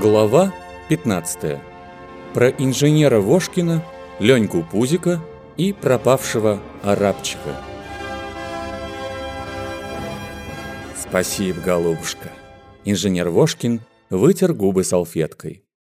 Глава 15. Про инженера Вошкина, Леньку Пузика и пропавшего арабчика. Спасибо, голубушка. Инженер Вошкин вытер губы салфеткой.